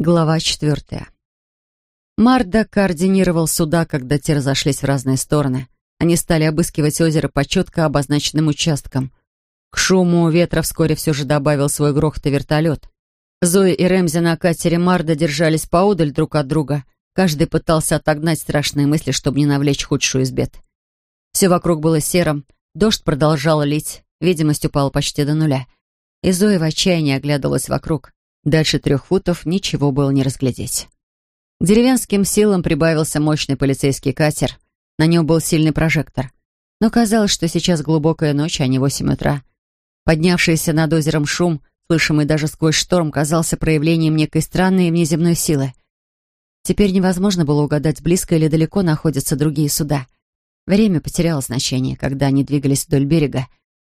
Глава четвертая. Марда координировал суда, когда те разошлись в разные стороны. Они стали обыскивать озеро по четко обозначенным участкам. К шуму ветра вскоре все же добавил свой грохот и вертолет. Зои и Рэмзи на катере Марда держались поодаль друг от друга. Каждый пытался отогнать страшные мысли, чтобы не навлечь худшую из бед. Все вокруг было серым, дождь продолжал лить, видимость упала почти до нуля. И Зоя в отчаянии оглядывалась вокруг. Дальше трех футов ничего было не разглядеть. К деревенским силам прибавился мощный полицейский катер. На нем был сильный прожектор. Но казалось, что сейчас глубокая ночь, а не восемь утра. Поднявшийся над озером шум, слышимый даже сквозь шторм, казался проявлением некой странной внеземной силы. Теперь невозможно было угадать, близко или далеко находятся другие суда. Время потеряло значение, когда они двигались вдоль берега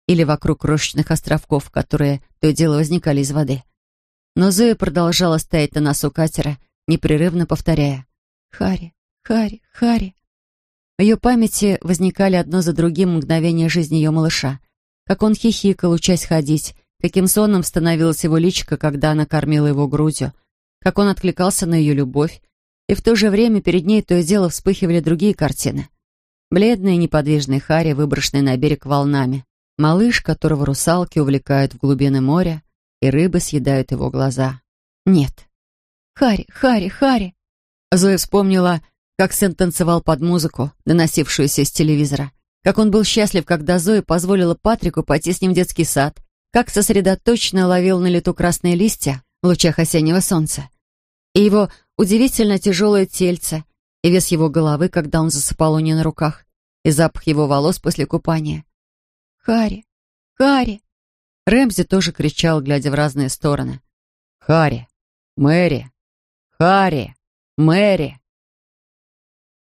или вокруг крошечных островков, которые то и дело возникали из воды. Но Зоя продолжала стоять на носу катера, непрерывно повторяя «Хари, Хари, Хари». В ее памяти возникали одно за другим мгновения жизни ее малыша. Как он хихикал, учась ходить, каким сонным становилась его личико, когда она кормила его грудью, как он откликался на ее любовь, и в то же время перед ней то и дело вспыхивали другие картины. Бледный и неподвижный Хари, выброшенный на берег волнами. Малыш, которого русалки увлекают в глубины моря, и рыбы съедают его глаза. Нет. Хари, Хари, Хари. Зоя вспомнила, как сын танцевал под музыку, доносившуюся из телевизора. Как он был счастлив, когда Зоя позволила Патрику пойти с ним в детский сад. Как сосредоточенно ловил на лету красные листья в лучах осеннего солнца. И его удивительно тяжелое тельце, и вес его головы, когда он засыпал у нее на руках, и запах его волос после купания. «Хари! Хари!» Рэмзи тоже кричал, глядя в разные стороны. «Харри! Мэри! Харри! Мэри!»